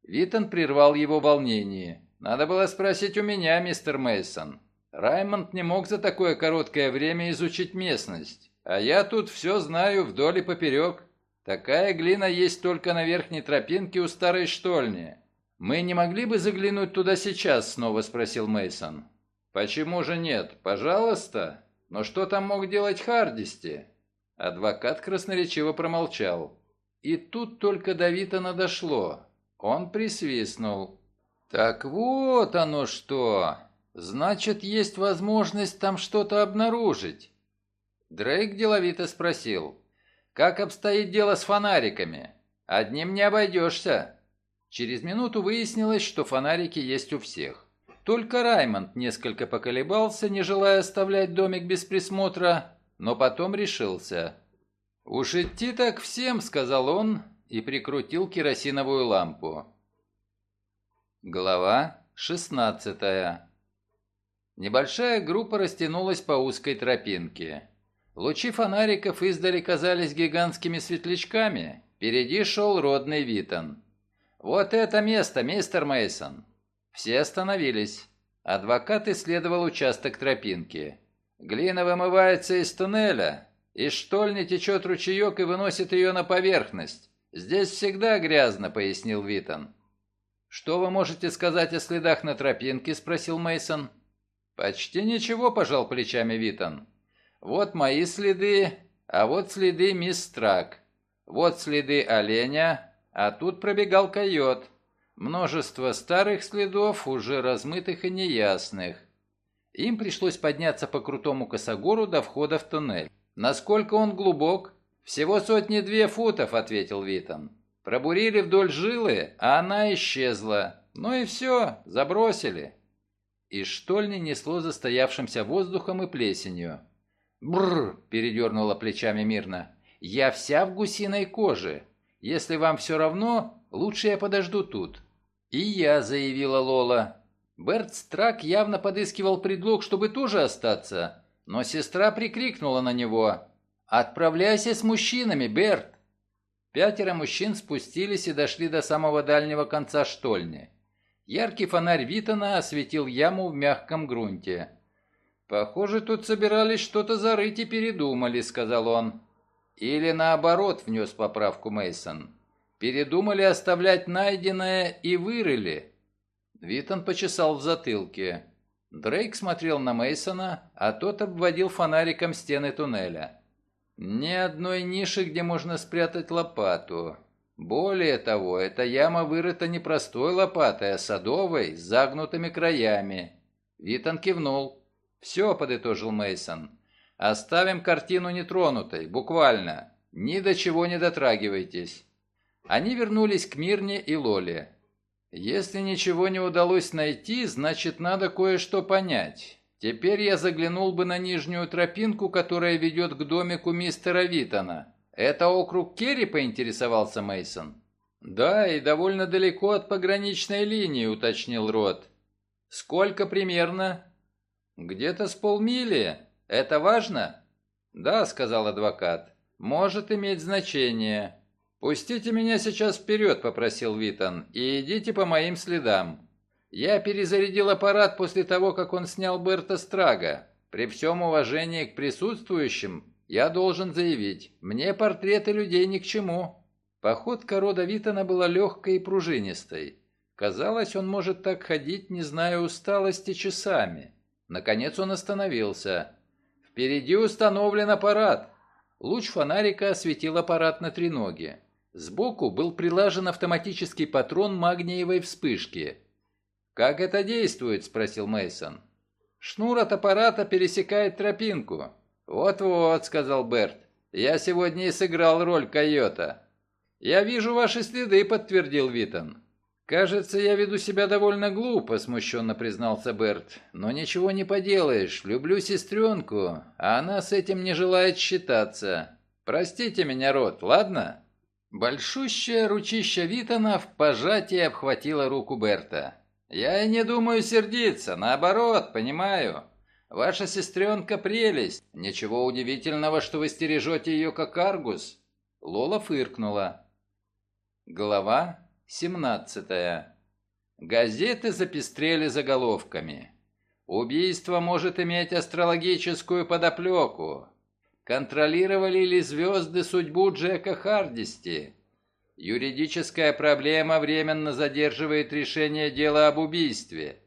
Витон прервал его волнение. «Надо было спросить у меня, мистер Мейсон. Раймонд не мог за такое короткое время изучить местность, а я тут все знаю вдоль и поперек. Такая глина есть только на верхней тропинке у старой штольни. Мы не могли бы заглянуть туда сейчас?» снова спросил Мейсон. «Почему же нет? Пожалуйста. Но что там мог делать Хардисти?» Адвокат красноречиво промолчал. И тут только до Витона дошло. Он присвистнул. «Так вот оно что! Значит, есть возможность там что-то обнаружить!» Дрейк деловито спросил. «Как обстоит дело с фонариками? Одним не обойдешься». Через минуту выяснилось, что фонарики есть у всех. Только Раймонд несколько поколебался, не желая оставлять домик без присмотра, но потом решился. «Уж идти так всем», — сказал он и прикрутил керосиновую лампу. Глава шестнадцатая. Небольшая группа растянулась по узкой тропинке. Лучи фонариков издали казались гигантскими светлячками. Впереди шел родный Витон. «Вот это место, мистер Мейсон. Все остановились. Адвокат исследовал участок тропинки. Глина вымывается из туннеля. Из штольни течет ручеек и выносит ее на поверхность. Здесь всегда грязно, пояснил Витон. Что вы можете сказать о следах на тропинке? спросил Мейсон. Почти ничего, пожал плечами Витон. Вот мои следы, А вот следы мисс Страк. Вот следы оленя, а тут пробегал койот. Множество старых следов, уже размытых и неясных. Им пришлось подняться по крутому косогору до входа в туннель. «Насколько он глубок?» «Всего сотни-две футов», — ответил Витон. «Пробурили вдоль жилы, а она исчезла. Ну и все, забросили». Из штольни несло застоявшимся воздухом и плесенью. «Бррр!» — передернула плечами мирно. «Я вся в гусиной коже. Если вам все равно, лучше я подожду тут». «И я», — заявила Лола. Берт Страк явно подыскивал предлог, чтобы тоже остаться, но сестра прикрикнула на него. «Отправляйся с мужчинами, Берт!» Пятеро мужчин спустились и дошли до самого дальнего конца штольни. Яркий фонарь Витона осветил яму в мягком грунте. «Похоже, тут собирались что-то зарыть и передумали», — сказал он. «Или наоборот», — внес поправку Мейсон. «Передумали оставлять найденное и вырыли». Витон почесал в затылке. Дрейк смотрел на Мейсона, а тот обводил фонариком стены туннеля. Ни одной ниши, где можно спрятать лопату. Более того, эта яма вырыта не простой лопатой, а садовой, с загнутыми краями. Витон кивнул. «Все», — подытожил Мейсон. «Оставим картину нетронутой, буквально. Ни до чего не дотрагивайтесь». Они вернулись к Мирне и Лоле. Если ничего не удалось найти, значит надо кое-что понять. Теперь я заглянул бы на нижнюю тропинку, которая ведет к домику мистера Витона. Это округ Керри, поинтересовался Мейсон. Да, и довольно далеко от пограничной линии, уточнил Рот. Сколько примерно? Где-то с полмили. Это важно? Да, сказал адвокат. Может иметь значение. «Пустите меня сейчас вперед», — попросил Витон, — «и идите по моим следам». Я перезарядил аппарат после того, как он снял Берта Страга. При всем уважении к присутствующим, я должен заявить, мне портреты людей ни к чему. Походка рода Витона была легкой и пружинистой. Казалось, он может так ходить, не зная усталости, часами. Наконец он остановился. «Впереди установлен аппарат». Луч фонарика осветил аппарат на треноге. Сбоку был прилажен автоматический патрон магниевой вспышки. «Как это действует?» – спросил Мейсон. «Шнур от аппарата пересекает тропинку». «Вот-вот», – сказал Берт. «Я сегодня и сыграл роль койота». «Я вижу ваши следы», – подтвердил Витон. «Кажется, я веду себя довольно глупо», – смущенно признался Берт. «Но ничего не поделаешь. Люблю сестренку, а она с этим не желает считаться. Простите меня, Рот, ладно?» Большущее ручище Витона в пожатии обхватило руку Берта. «Я и не думаю сердиться, наоборот, понимаю. Ваша сестренка прелесть. Ничего удивительного, что вы стережете ее как аргус». Лола фыркнула. Глава 17 Газеты запестрели заголовками. Убийство может иметь астрологическую подоплеку. Контролировали ли звезды судьбу Джека Хардисти? Юридическая проблема временно задерживает решение дела об убийстве.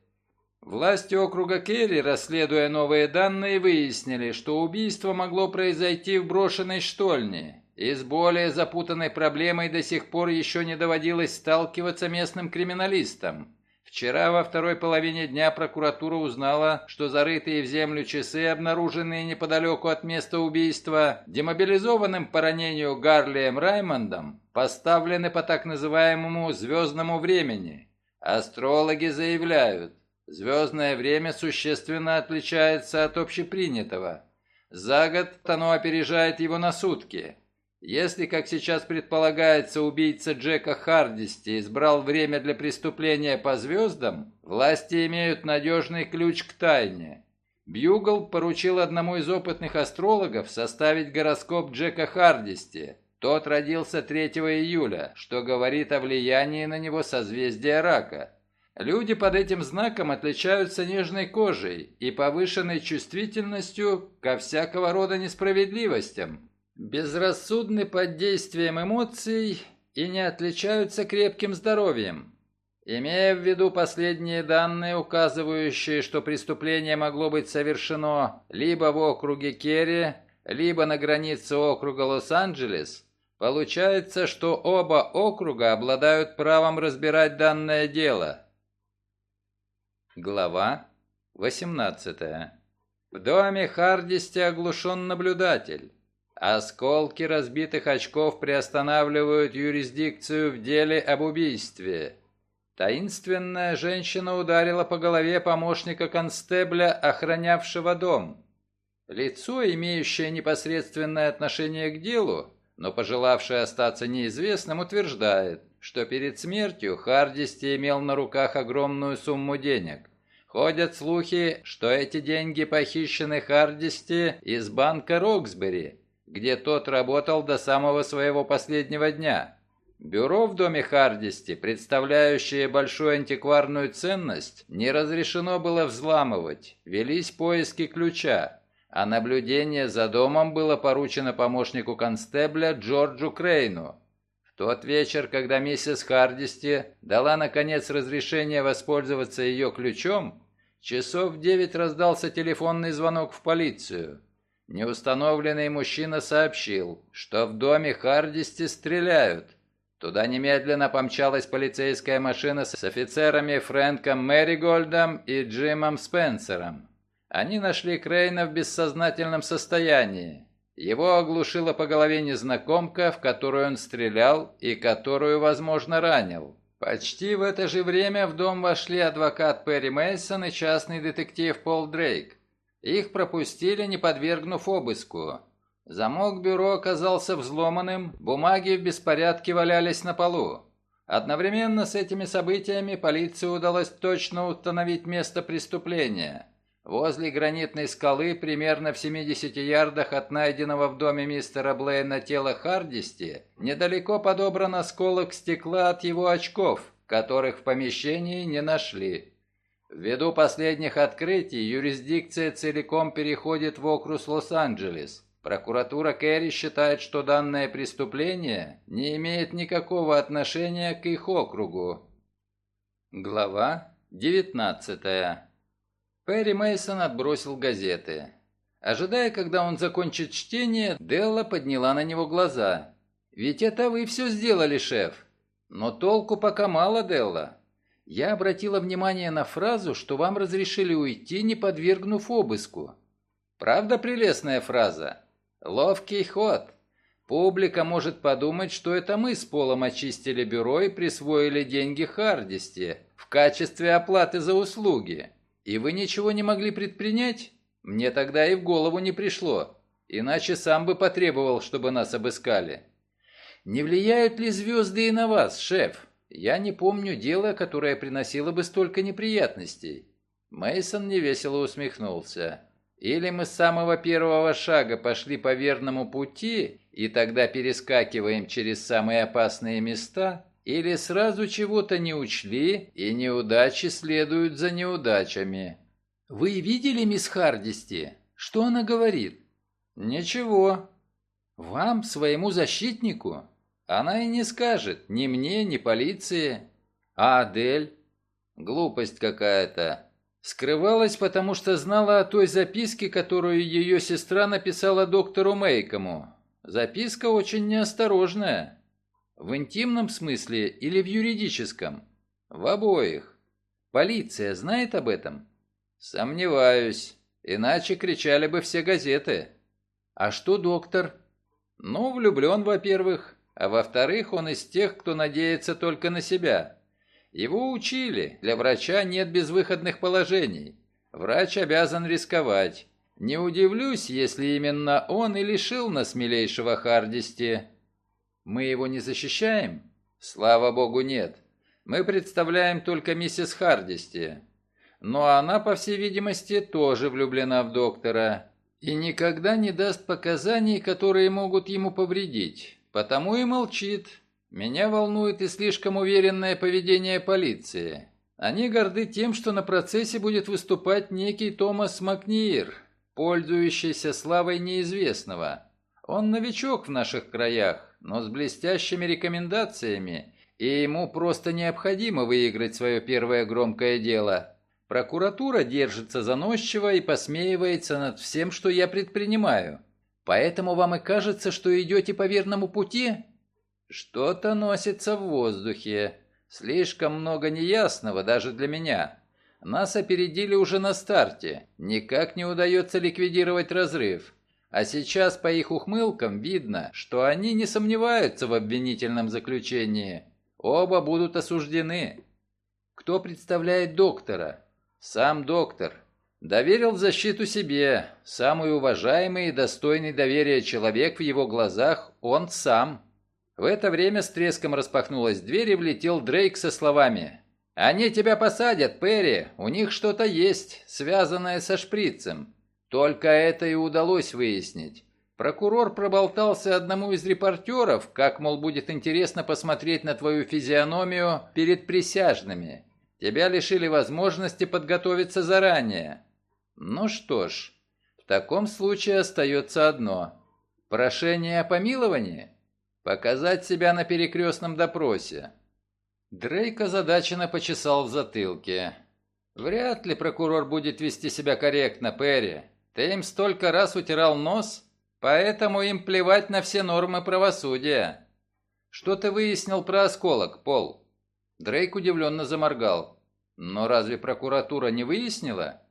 Власти округа Керри, расследуя новые данные, выяснили, что убийство могло произойти в брошенной штольне, и с более запутанной проблемой до сих пор еще не доводилось сталкиваться местным криминалистам. Вчера во второй половине дня прокуратура узнала, что зарытые в землю часы, обнаруженные неподалеку от места убийства, демобилизованным по ранению Гарлием Раймондом, поставлены по так называемому «звездному времени». Астрологи заявляют, звездное время существенно отличается от общепринятого. За год оно опережает его на сутки – если, как сейчас предполагается, убийца Джека Хардисти избрал время для преступления по звездам, власти имеют надежный ключ к тайне. Бьюгл поручил одному из опытных астрологов составить гороскоп Джека Хардисти. Тот родился 3 июля, что говорит о влиянии на него созвездия рака. Люди под этим знаком отличаются нежной кожей и повышенной чувствительностью ко всякого рода несправедливостям, безрассудны под действием эмоций и не отличаются крепким здоровьем. Имея в виду последние данные, указывающие, что преступление могло быть совершено либо в округе Керри, либо на границе округа Лос-Анджелес, получается, что оба округа обладают правом разбирать данное дело. Глава 18. В доме Хардисти оглушен наблюдатель. Осколки разбитых очков приостанавливают юрисдикцию в деле об убийстве. Таинственная женщина ударила по голове помощника констебля, охранявшего дом. Лицо, имеющее непосредственное отношение к делу, но пожелавшее остаться неизвестным, утверждает, что перед смертью Хардисти имел на руках огромную сумму денег. Ходят слухи, что эти деньги похищены Хардисти из банка Роксбери, где тот работал до самого своего последнего дня. Бюро в доме Хардисти, представляющее большую антикварную ценность, не разрешено было взламывать, велись поиски ключа, а наблюдение за домом было поручено помощнику констебля Джорджу Крейну. В тот вечер, когда миссис Хардисти дала наконец разрешение воспользоваться ее ключом, часов в девять раздался телефонный звонок в полицию. Неустановленный мужчина сообщил, что в доме Хардисти стреляют – Туда немедленно помчалась полицейская машина с офицерами Фрэнком Мэригольдом и Джимом Спенсером. Они нашли Крейна в бессознательном состоянии. Его оглушила по голове незнакомка, в которую он стрелял и которую, возможно, ранил. Почти в это же время в дом вошли адвокат Перри Мейсон и частный детектив Пол Дрейк. Их пропустили, не подвергнув обыску. Замок бюро оказался взломанным, бумаги в беспорядке валялись на полу. Одновременно с этими событиями полиции удалось точно установить место преступления. Возле гранитной скалы, примерно в 70 ярдах от найденного в доме мистера Блейна тела Хардисти, недалеко подобран осколок стекла от его очков, которых в помещении не нашли. Ввиду последних открытий юрисдикция целиком переходит в округ Лос-Анджелес. Прокуратура Керри считает, что данное преступление не имеет никакого отношения к их округу. Глава 19. Перри Мейсон отбросил газеты. Ожидая, когда он закончит чтение, Делла подняла на него глаза. «Ведь это вы все сделали, шеф!» «Но толку пока мало, Делла. Я обратила внимание на фразу, что вам разрешили уйти, не подвергнув обыску. Правда прелестная фраза?» Ловкий ход. Публика может подумать, что это мы с Полом очистили бюро и присвоили деньги Хардисти в качестве оплаты за услуги. И вы ничего не могли предпринять? Мне тогда и в голову не пришло. Иначе сам бы потребовал, чтобы нас обыскали. Не влияют ли звезды и на вас, шеф? Я не помню дела, которое приносило бы столько неприятностей. Мейсон невесело усмехнулся. Или мы с самого первого шага пошли по верному пути, и тогда перескакиваем через самые опасные места, или сразу чего-то не учли, и неудачи следуют за неудачами. Вы видели мисс Хардисти? Что она говорит? Ничего. Вам, своему защитнику? Она и не скажет, ни мне, ни полиции. А Адель? Глупость какая-то. Скрывалась, потому что знала о той записке, которую ее сестра написала доктору Мейкому. Записка очень неосторожная. В интимном смысле или в юридическом? В обоих. Полиция знает об этом? Сомневаюсь. Иначе кричали бы все газеты. А что доктор? Ну, влюблен, во-первых. А во-вторых, он из тех, кто надеется только на себя. Его учили, для врача нет безвыходных положений. Врач обязан рисковать. Не удивлюсь, если именно он и лишил нас милейшего Хардисти. Мы его не защищаем? Слава богу, нет. Мы представляем только миссис Хардисти. Но она, по всей видимости, тоже влюблена в доктора и никогда не даст показаний, которые могут ему повредить. Потому и молчит, меня волнует и слишком уверенное поведение полиции. Они горды тем, что на процессе будет выступать некий Томас Макниир, пользующийся славой неизвестного. Он новичок в наших краях, но с блестящими рекомендациями, и ему просто необходимо выиграть свое первое громкое дело. Прокуратура держится заносчиво и посмеивается над всем, что я предпринимаю. Поэтому вам и кажется, что идете по верному пути? Что-то носится в воздухе. Слишком много неясного даже для меня. Нас опередили уже на старте. Никак не удается ликвидировать разрыв. А сейчас по их ухмылкам видно, что они не сомневаются в обвинительном заключении. Оба будут осуждены. Кто представляет доктора? Сам доктор. Доверил защиту себе. Самый уважаемый и достойный доверия человек в его глазах он сам. В это время с треском распахнулась дверь и влетел Дрейк со словами «Они тебя посадят, Перри, у них что-то есть, связанное со шприцем». Только это и удалось выяснить. Прокурор проболтался одному из репортеров, как, мол, будет интересно посмотреть на твою физиономию перед присяжными. Тебя лишили возможности подготовиться заранее. Ну что ж, в таком случае остается одно. Прошение о помиловании? Показать себя на перекрестном допросе. Дрейк озадаченно почесал в затылке. Вряд ли прокурор будет вести себя корректно, Перри. Ты им столько раз утирал нос, поэтому им плевать на все нормы правосудия. Что ты выяснил про осколок, Пол? Дрейк удивленно заморгал. Но разве прокуратура не выяснила?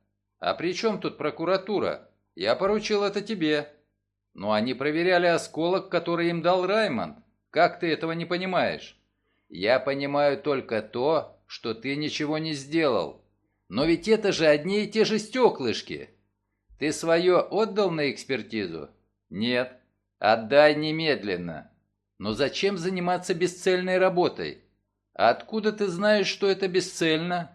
А при чем тут прокуратура? Я поручил это тебе. Но они проверяли осколок, который им дал Раймонд. Как ты этого не понимаешь? Я понимаю только то, что ты ничего не сделал. Но ведь это же одни и те же стеклышки. Ты свое отдал на экспертизу? Нет. Отдай немедленно. Но зачем заниматься бесцельной работой? Откуда ты знаешь, что это бесцельно?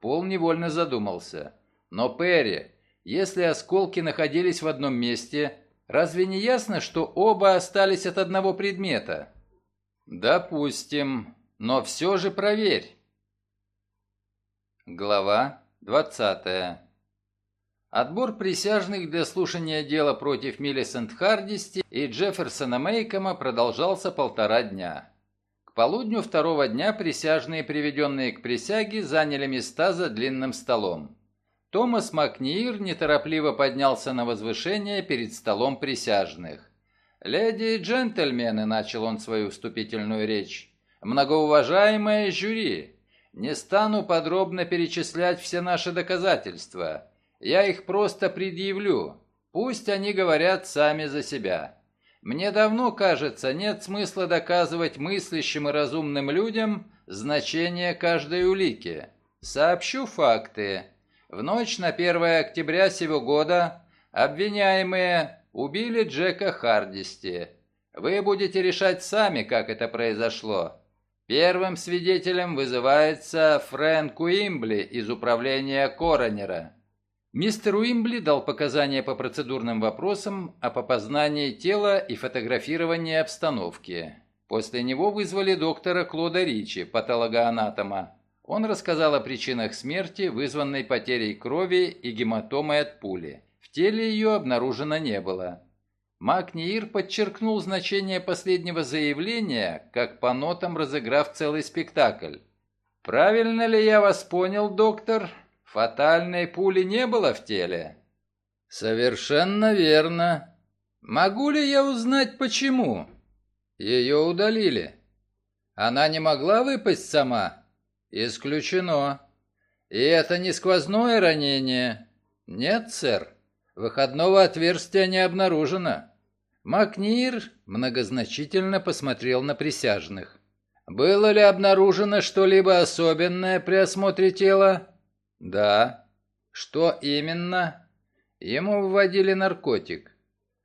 Пол невольно задумался. Но, Перри, если осколки находились в одном месте, разве не ясно, что оба остались от одного предмета? Допустим, но все же проверь. Глава двадцатая. Отбор присяжных для слушания дела против Миллисент Хардисти и Джефферсона Мейкома продолжался полтора дня. К полудню второго дня присяжные, приведенные к присяге, заняли места за длинным столом. Томас Макниир неторопливо поднялся на возвышение перед столом присяжных. «Леди и джентльмены», — начал он свою вступительную речь, — «многоуважаемое жюри, не стану подробно перечислять все наши доказательства». Я их просто предъявлю. Пусть они говорят сами за себя. Мне давно кажется, нет смысла доказывать мыслящим и разумным людям значение каждой улики. Сообщу факты. В ночь на 1 октября сего года обвиняемые убили Джека Хардисти. Вы будете решать сами, как это произошло. Первым свидетелем вызывается Фрэнк Уимбли из управления Коронера. Мистер Уимбли дал показания по процедурным вопросам о попознании тела и фотографировании обстановки. После него вызвали доктора Клода Ричи, патологоанатома. Он рассказал о причинах смерти, вызванной потерей крови и гематомой от пули. В теле ее обнаружено не было. Макниир подчеркнул значение последнего заявления, как по нотам разыграв целый спектакль. «Правильно ли я вас понял, доктор?» Фатальной пули не было в теле? Совершенно верно. Могу ли я узнать, почему? Ее удалили. Она не могла выпасть сама? Исключено. И это не сквозное ранение? Нет, сэр. Выходного отверстия не обнаружено. Макнир многозначительно посмотрел на присяжных. Было ли обнаружено что-либо особенное при осмотре тела? «Да». «Что именно?» «Ему вводили наркотик».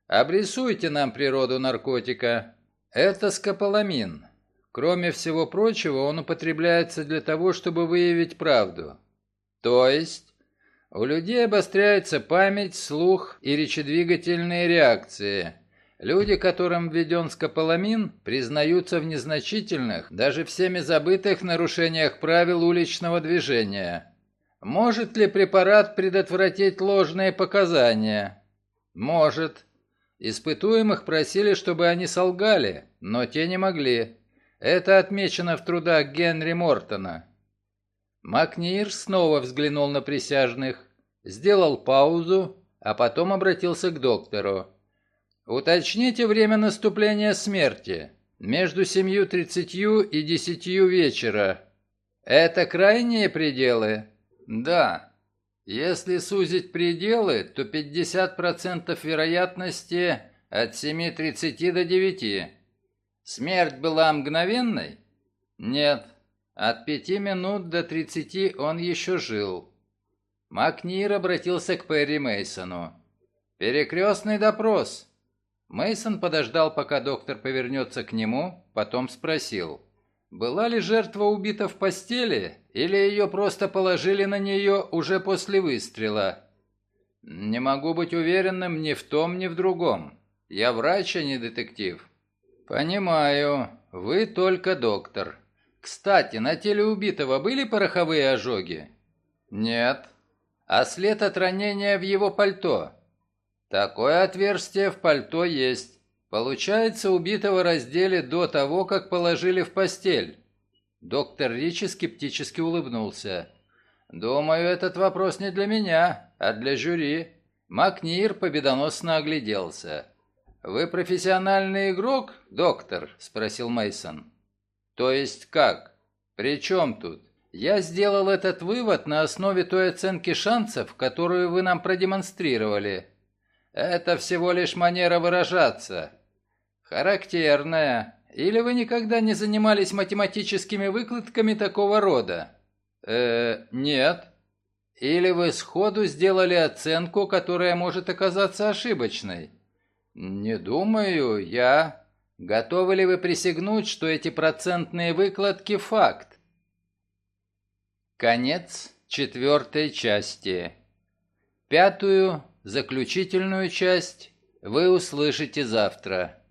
«Обрисуйте нам природу наркотика». «Это скополамин. Кроме всего прочего, он употребляется для того, чтобы выявить правду». «То есть?» «У людей обостряется память, слух и речедвигательные реакции». Люди, которым введен скополамин, признаются в незначительных, даже всеми забытых нарушениях правил уличного движения. Может ли препарат предотвратить ложные показания? Может. Испытуемых просили, чтобы они солгали, но те не могли. Это отмечено в трудах Генри Мортона. Макнир снова взглянул на присяжных, сделал паузу, а потом обратился к доктору. Уточните время наступления смерти. Между 7.30 и 10 вечера. Это крайние пределы? Да. Если сузить пределы, то 50% вероятности от 7.30 до 9. Смерть была мгновенной? Нет. От 5 минут до 30 он еще жил. Макнир обратился к Перри Мейсону. Перекрестный допрос. Мейсон подождал, пока доктор повернется к нему, потом спросил. Была ли жертва убита в постели, или ее просто положили на нее уже после выстрела? Не могу быть уверенным ни в том, ни в другом. Я врач, а не детектив. Понимаю, вы только доктор. Кстати, на теле убитого были пороховые ожоги? Нет. А след от ранения в его пальто? Такое отверстие в пальто есть. Получается, убитого раздели до того, как положили в постель. Доктор Ричи скептически улыбнулся. «Думаю, этот вопрос не для меня, а для жюри». Макнир победоносно огляделся. «Вы профессиональный игрок, доктор?» – спросил Мейсон. «То есть как? При чем тут? Я сделал этот вывод на основе той оценки шансов, которую вы нам продемонстрировали. Это всего лишь манера выражаться. Характерная. Или вы никогда не занимались математическими выкладками такого рода? Э, нет. Или вы сходу сделали оценку, которая может оказаться ошибочной? Не думаю, я... Готовы ли вы присягнуть, что эти процентные выкладки – факт? Конец четвертой части. Пятую Заключительную часть вы услышите завтра.